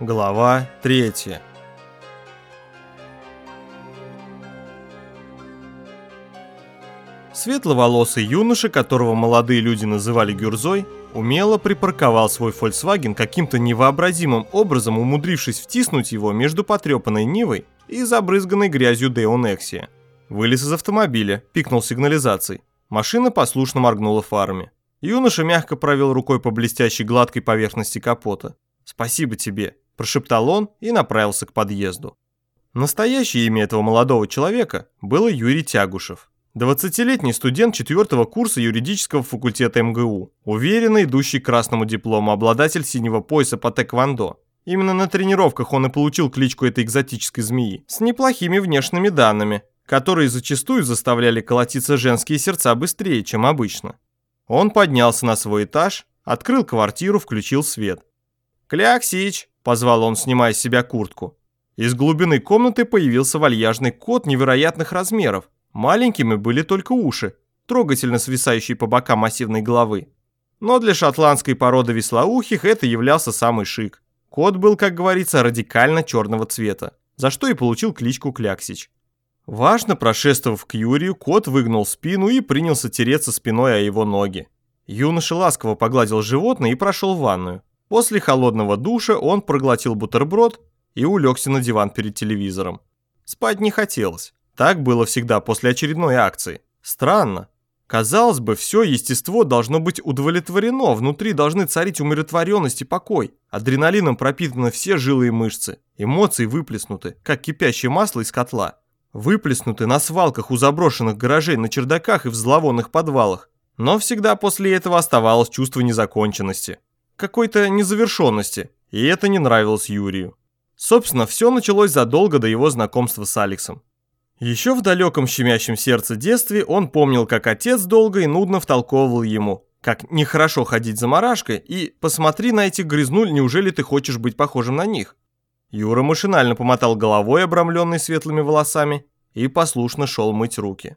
Глава 3 Светловолосый юноша, которого молодые люди называли Гюрзой, умело припарковал свой Volkswagen каким-то невообразимым образом, умудрившись втиснуть его между потрепанной Нивой и забрызганной грязью Део Нексия. Вылез из автомобиля, пикнул сигнализацией. Машина послушно моргнула фарами. Юноша мягко провел рукой по блестящей гладкой поверхности капота. «Спасибо тебе», – прошептал он и направился к подъезду. Настоящее имя этого молодого человека было Юрий Тягушев. 20-летний студент четвертого курса юридического факультета МГУ, уверенно идущий к красному диплому, обладатель синего пояса по тэквондо. Именно на тренировках он и получил кличку этой экзотической змеи, с неплохими внешними данными, которые зачастую заставляли колотиться женские сердца быстрее, чем обычно. Он поднялся на свой этаж, открыл квартиру, включил свет. «Кляксич!» – позвал он, снимая с себя куртку. Из глубины комнаты появился вальяжный кот невероятных размеров, Маленькими были только уши, трогательно свисающие по бокам массивной головы. Но для шотландской породы веслоухих это являлся самый шик. Кот был, как говорится, радикально черного цвета, за что и получил кличку Кляксич. Важно прошествовав к Юрию, кот выгнул спину и принялся тереться спиной о его ноги. Юноша ласково погладил животное и прошел в ванную. После холодного душа он проглотил бутерброд и улегся на диван перед телевизором. Спать не хотелось. Так было всегда после очередной акции. Странно. Казалось бы, все естество должно быть удовлетворено, внутри должны царить умиротворенность и покой. Адреналином пропитаны все жилы и мышцы, эмоции выплеснуты, как кипящее масло из котла. Выплеснуты на свалках у заброшенных гаражей, на чердаках и в зловонных подвалах. Но всегда после этого оставалось чувство незаконченности, какой-то незавершенности, и это не нравилось Юрию. Собственно, все началось задолго до его знакомства с Алексом. Еще в далеком щемящем сердце детстве он помнил, как отец долго и нудно втолковывал ему, как нехорошо ходить за марашкой, и посмотри на этих грязнуль, неужели ты хочешь быть похожим на них? Юра машинально помотал головой, обрамленной светлыми волосами, и послушно шел мыть руки.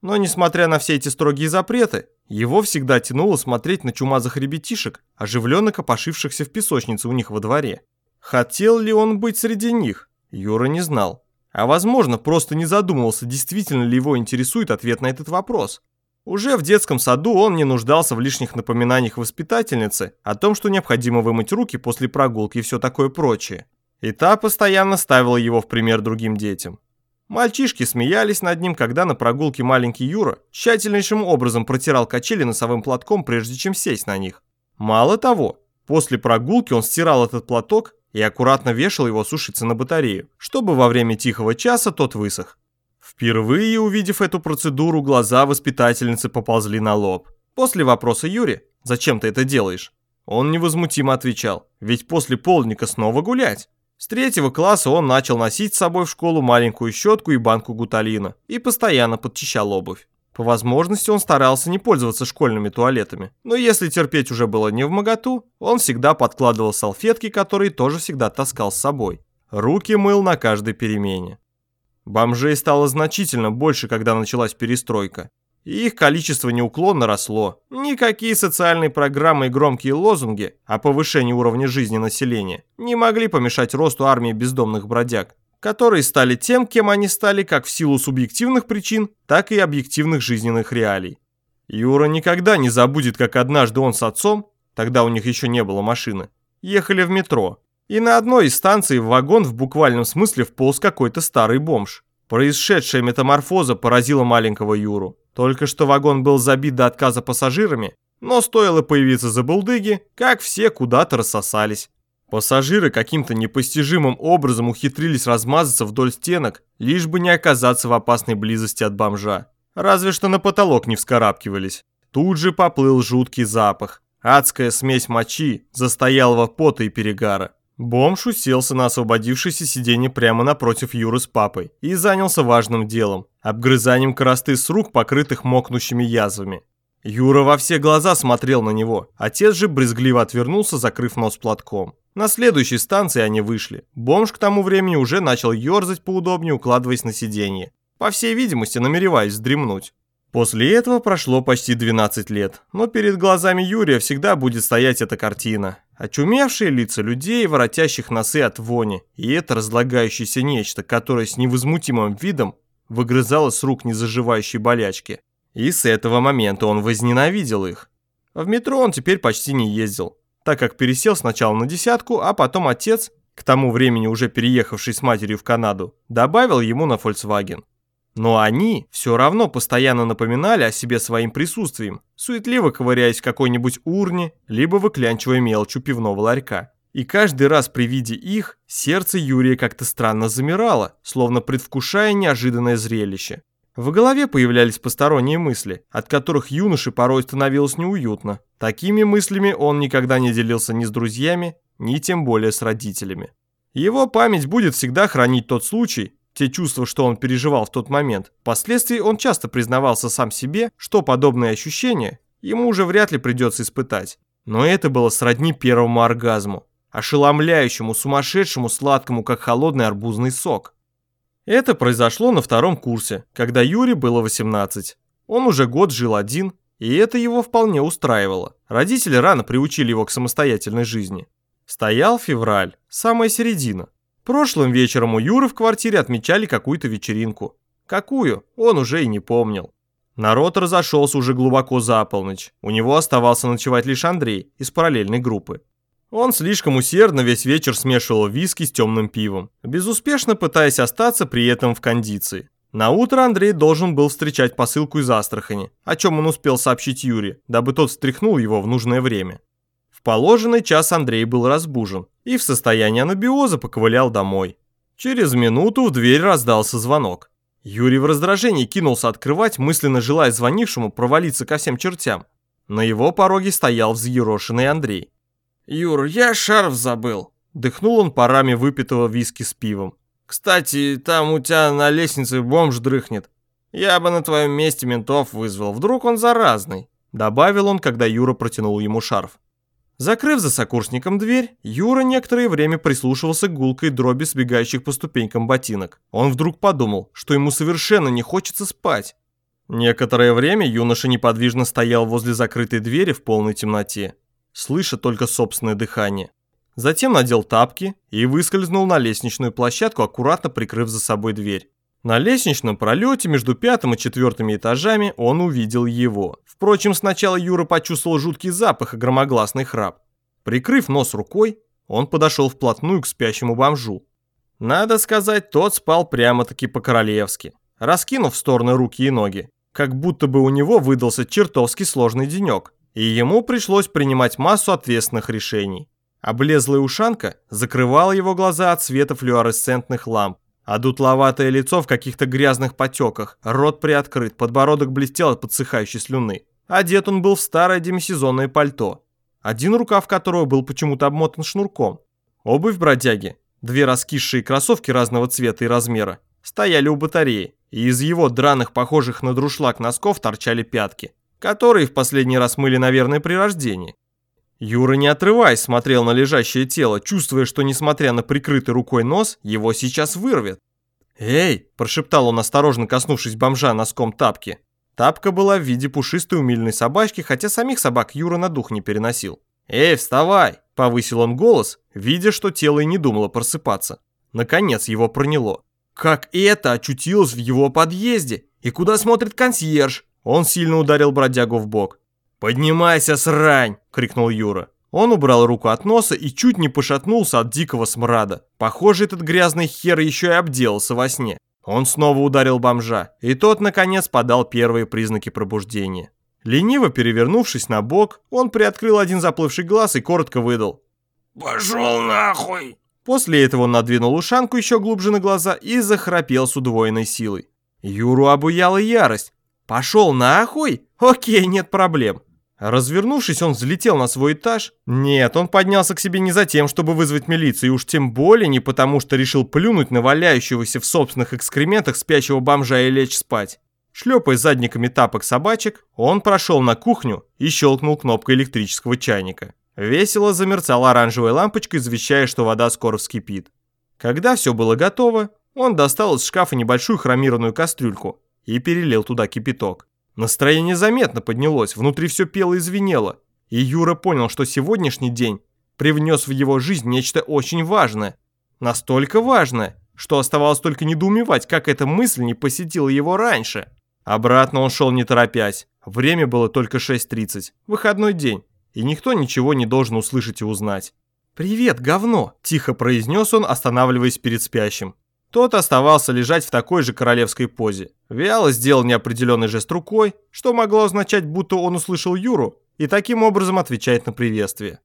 Но несмотря на все эти строгие запреты, его всегда тянуло смотреть на чумазых ребятишек, оживленно копошившихся в песочнице у них во дворе. Хотел ли он быть среди них, Юра не знал. А возможно, просто не задумывался, действительно ли его интересует ответ на этот вопрос. Уже в детском саду он не нуждался в лишних напоминаниях воспитательницы о том, что необходимо вымыть руки после прогулки и все такое прочее. И та постоянно ставила его в пример другим детям. Мальчишки смеялись над ним, когда на прогулке маленький Юра тщательнейшим образом протирал качели носовым платком, прежде чем сесть на них. Мало того, после прогулки он стирал этот платок и аккуратно вешал его сушиться на батарею, чтобы во время тихого часа тот высох. Впервые увидев эту процедуру, глаза воспитательницы поползли на лоб. После вопроса Юри «Зачем ты это делаешь?» Он невозмутимо отвечал «Ведь после полдника снова гулять». С третьего класса он начал носить с собой в школу маленькую щетку и банку гуталина и постоянно подчищал обувь. По возможности он старался не пользоваться школьными туалетами, но если терпеть уже было не в моготу, он всегда подкладывал салфетки, которые тоже всегда таскал с собой. Руки мыл на каждой перемене. Бомжей стало значительно больше, когда началась перестройка. Их количество неуклонно росло. Никакие социальные программы и громкие лозунги о повышении уровня жизни населения не могли помешать росту армии бездомных бродяг которые стали тем, кем они стали как в силу субъективных причин, так и объективных жизненных реалий. Юра никогда не забудет, как однажды он с отцом, тогда у них еще не было машины, ехали в метро. И на одной из станций в вагон в буквальном смысле вполз какой-то старый бомж. Происшедшая метаморфоза поразила маленького Юру. Только что вагон был забит до отказа пассажирами, но стоило появиться за булдыги, как все куда-то рассосались. Пассажиры каким-то непостижимым образом ухитрились размазаться вдоль стенок, лишь бы не оказаться в опасной близости от бомжа. Разве что на потолок не вскарабкивались. Тут же поплыл жуткий запах. Адская смесь мочи, застоялого пота и перегара. Бомж уселся на освободившееся сиденье прямо напротив Юры с папой и занялся важным делом – обгрызанием коросты с рук, покрытых мокнущими язвами. Юра во все глаза смотрел на него, отец же брезгливо отвернулся, закрыв нос платком. На следующей станции они вышли. Бомж к тому времени уже начал ерзать поудобнее, укладываясь на сиденье. По всей видимости, намереваясь вздремнуть. После этого прошло почти 12 лет, но перед глазами Юрия всегда будет стоять эта картина. Очумевшие лица людей, воротящих носы от вони, и это разлагающееся нечто, которое с невозмутимым видом выгрызало с рук незаживающей болячки. И с этого момента он возненавидел их. В метро он теперь почти не ездил, так как пересел сначала на десятку, а потом отец, к тому времени уже переехавший с матерью в Канаду, добавил ему на Volkswagen. Но они все равно постоянно напоминали о себе своим присутствием, суетливо ковыряясь в какой-нибудь урне, либо выклянчивая мелочь у пивного ларька. И каждый раз при виде их сердце Юрия как-то странно замирало, словно предвкушая неожиданное зрелище. В голове появлялись посторонние мысли, от которых юноше порой становилось неуютно. Такими мыслями он никогда не делился ни с друзьями, ни тем более с родителями. Его память будет всегда хранить тот случай, те чувства, что он переживал в тот момент. Впоследствии он часто признавался сам себе, что подобные ощущения ему уже вряд ли придется испытать. Но это было сродни первому оргазму, ошеломляющему, сумасшедшему, сладкому, как холодный арбузный сок. Это произошло на втором курсе, когда Юре было 18. Он уже год жил один, и это его вполне устраивало. Родители рано приучили его к самостоятельной жизни. Стоял февраль, самая середина. Прошлым вечером у Юры в квартире отмечали какую-то вечеринку. Какую, он уже и не помнил. Народ разошелся уже глубоко за полночь. У него оставался ночевать лишь Андрей из параллельной группы. Он слишком усердно весь вечер смешивал виски с темным пивом, безуспешно пытаясь остаться при этом в кондиции. На утро Андрей должен был встречать посылку из Астрахани, о чем он успел сообщить Юре, дабы тот встряхнул его в нужное время положенный час Андрей был разбужен и в состоянии анабиоза поковылял домой. Через минуту в дверь раздался звонок. Юрий в раздражении кинулся открывать, мысленно желая звонившему провалиться ко всем чертям. На его пороге стоял взъерошенный Андрей. «Юр, я шарф забыл», – дыхнул он парами выпитого виски с пивом. «Кстати, там у тебя на лестнице бомж дрыхнет. Я бы на твоем месте ментов вызвал, вдруг он заразный», – добавил он, когда Юра протянул ему шарф. Закрыв за сокурсником дверь, Юра некоторое время прислушивался к гулкой дроби сбегающих по ступенькам ботинок. Он вдруг подумал, что ему совершенно не хочется спать. Некоторое время юноша неподвижно стоял возле закрытой двери в полной темноте, слыша только собственное дыхание. Затем надел тапки и выскользнул на лестничную площадку, аккуратно прикрыв за собой дверь. На лестничном пролете между пятым и четвертыми этажами он увидел его. Впрочем, сначала Юра почувствовал жуткий запах и громогласный храп. Прикрыв нос рукой, он подошел вплотную к спящему бомжу. Надо сказать, тот спал прямо-таки по-королевски, раскинув в стороны руки и ноги, как будто бы у него выдался чертовски сложный денек, и ему пришлось принимать массу ответственных решений. Облезлая ушанка закрывала его глаза от света флуоресцентных ламп, а дутловатое лицо в каких-то грязных потеках, рот приоткрыт, подбородок блестел от подсыхающей слюны. Одет он был в старое демисезонное пальто, один рукав которого был почему-то обмотан шнурком. Обувь бродяги, две раскисшие кроссовки разного цвета и размера, стояли у батареи, и из его драных, похожих на друшлаг носков торчали пятки, которые в последний раз мыли, наверное, при рождении. Юра, не отрываясь, смотрел на лежащее тело, чувствуя, что, несмотря на прикрытый рукой нос, его сейчас вырвет. «Эй!» – прошептал он, осторожно коснувшись бомжа носком тапки. Тапка была в виде пушистой умильной собачки, хотя самих собак Юра на дух не переносил. «Эй, вставай!» – повысил он голос, видя, что тело и не думало просыпаться. Наконец его проняло. Как это очутилось в его подъезде? И куда смотрит консьерж? Он сильно ударил бродягу в бок. «Поднимайся, срань!» – крикнул Юра. Он убрал руку от носа и чуть не пошатнулся от дикого смрада. Похоже, этот грязный хер еще и обделался во сне. Он снова ударил бомжа, и тот, наконец, подал первые признаки пробуждения. Лениво перевернувшись на бок, он приоткрыл один заплывший глаз и коротко выдал. «Пошел нахуй!» После этого он надвинул ушанку еще глубже на глаза и захрапел с удвоенной силой. Юру обуяла ярость. «Пошел нахуй? Окей, нет проблем. Развернувшись, он взлетел на свой этаж. Нет, он поднялся к себе не за тем, чтобы вызвать милицию, и уж тем более не потому, что решил плюнуть на валяющегося в собственных экскрементах спящего бомжа и лечь спать. Шлепая задниками тапок собачек, он прошел на кухню и щелкнул кнопкой электрического чайника. Весело замерцала оранжевая лампочка, извещая, что вода скоро вскипит. Когда все было готово, он достал из шкафа небольшую хромированную кастрюльку и перелил туда кипяток. Настроение заметно поднялось, внутри все пело и звенело. И Юра понял, что сегодняшний день привнес в его жизнь нечто очень важное. Настолько важное, что оставалось только недоумевать, как эта мысль не посетила его раньше. Обратно он шел не торопясь. Время было только 6.30, выходной день, и никто ничего не должен услышать и узнать. «Привет, говно!» – тихо произнес он, останавливаясь перед спящим. Тот оставался лежать в такой же королевской позе. Вяло сделал неопределенный жест рукой, что могло означать, будто он услышал Юру, и таким образом отвечает на приветствие.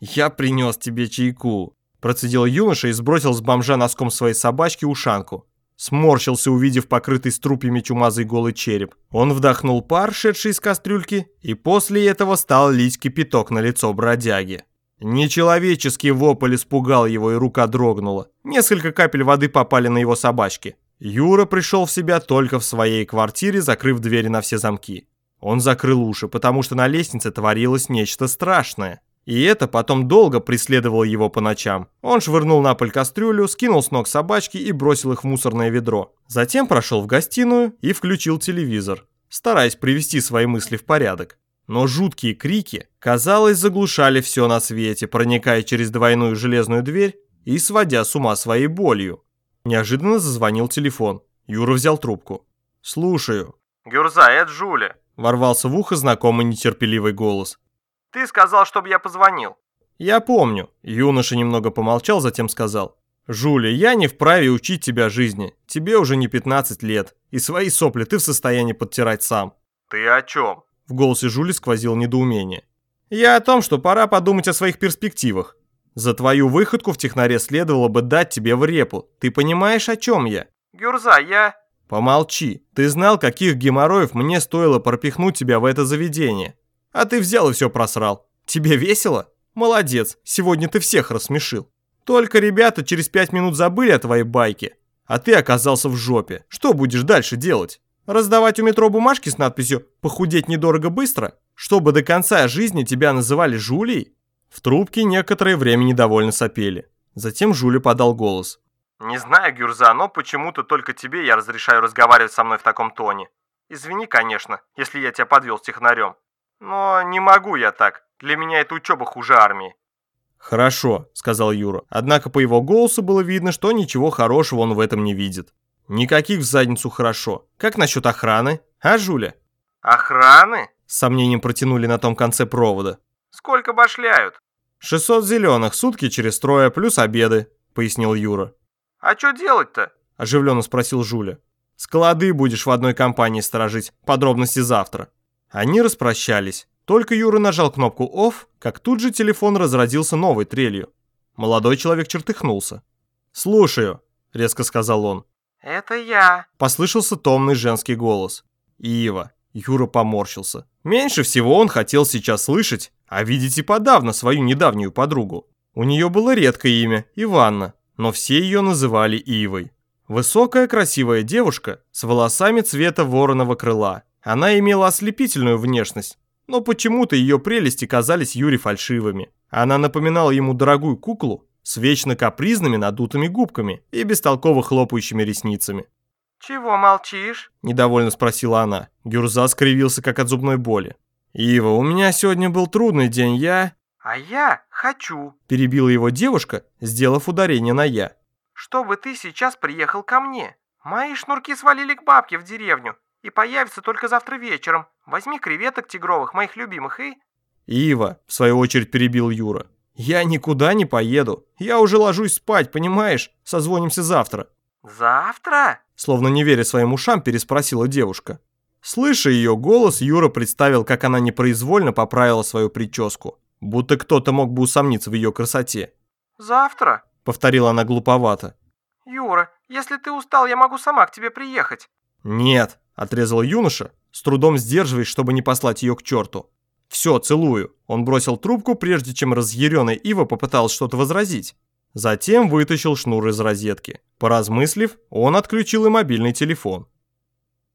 «Я принес тебе чайку», – процедил юноша и сбросил с бомжа носком своей собачки ушанку. Сморщился, увидев покрытый струпьями чумазый голый череп. Он вдохнул пар, шедший из кастрюльки, и после этого стал лить кипяток на лицо бродяги. Нечеловеческий вопль испугал его, и рука дрогнула. Несколько капель воды попали на его собачки. Юра пришел в себя только в своей квартире, закрыв двери на все замки. Он закрыл уши, потому что на лестнице творилось нечто страшное. И это потом долго преследовало его по ночам. Он швырнул на пыль кастрюлю, скинул с ног собачки и бросил их в мусорное ведро. Затем прошел в гостиную и включил телевизор, стараясь привести свои мысли в порядок но жуткие крики, казалось, заглушали все на свете, проникая через двойную железную дверь и сводя с ума своей болью. Неожиданно зазвонил телефон. Юра взял трубку. «Слушаю». «Гюрза, это Жуля», – ворвался в ухо знакомый нетерпеливый голос. «Ты сказал, чтобы я позвонил». «Я помню». Юноша немного помолчал, затем сказал. «Жуля, я не вправе учить тебя жизни. Тебе уже не 15 лет, и свои сопли ты в состоянии подтирать сам». «Ты о чем?» В голосе Жули сквозило недоумение. «Я о том, что пора подумать о своих перспективах. За твою выходку в технаре следовало бы дать тебе в репу. Ты понимаешь, о чем я?» «Гюрза, я...» «Помолчи. Ты знал, каких геморроев мне стоило пропихнуть тебя в это заведение. А ты взял и все просрал. Тебе весело? Молодец, сегодня ты всех рассмешил. Только ребята через пять минут забыли о твоей байке, а ты оказался в жопе. Что будешь дальше делать?» Раздавать у метро бумажки с надписью «Похудеть недорого быстро», чтобы до конца жизни тебя называли Жулей? В трубке некоторое время недовольно сопели. Затем Жуля подал голос. «Не знаю, Гюрза, но почему-то только тебе я разрешаю разговаривать со мной в таком тоне. Извини, конечно, если я тебя подвел с технарем. Но не могу я так. Для меня эта учеба хуже армии». «Хорошо», — сказал Юра. Однако по его голосу было видно, что ничего хорошего он в этом не видит. Никаких в задницу хорошо. Как насчет охраны? А, Жуля? Охраны? С сомнением протянули на том конце провода. Сколько башляют? 600 зеленых, сутки через трое, плюс обеды, пояснил Юра. А что делать-то? Оживленно спросил Жуля. Склады будешь в одной компании сторожить, подробности завтра. Они распрощались. Только Юра нажал кнопку «Off», как тут же телефон разродился новой трелью. Молодой человек чертыхнулся. «Слушаю», — резко сказал он. «Это я», – послышался томный женский голос. «Ива». Юра поморщился. Меньше всего он хотел сейчас слышать, а видеть и подавно свою недавнюю подругу. У нее было редкое имя – Иванна, но все ее называли Ивой. Высокая красивая девушка с волосами цвета вороного крыла. Она имела ослепительную внешность, но почему-то ее прелести казались Юре фальшивыми. Она напоминала ему дорогую куклу, с вечно капризными надутыми губками и бестолково хлопающими ресницами. «Чего молчишь?» – недовольно спросила она. Гюрза скривился, как от зубной боли. «Ива, у меня сегодня был трудный день, я...» «А я хочу», – перебила его девушка, сделав ударение на «я». «Чтобы ты сейчас приехал ко мне. Мои шнурки свалили к бабке в деревню и появятся только завтра вечером. Возьми креветок тигровых, моих любимых, и...» «Ива», – в свою очередь перебил Юра, «Я никуда не поеду. Я уже ложусь спать, понимаешь? Созвонимся завтра». «Завтра?» Словно не веря своим ушам, переспросила девушка. Слыша ее голос, Юра представил, как она непроизвольно поправила свою прическу. Будто кто-то мог бы усомниться в ее красоте. «Завтра?» — повторила она глуповато. «Юра, если ты устал, я могу сама к тебе приехать». «Нет», — отрезал юноша, с трудом сдерживаясь, чтобы не послать ее к черту. «Все, целую». Он бросил трубку, прежде чем разъяренный Ива попытался что-то возразить. Затем вытащил шнур из розетки. Поразмыслив, он отключил и мобильный телефон.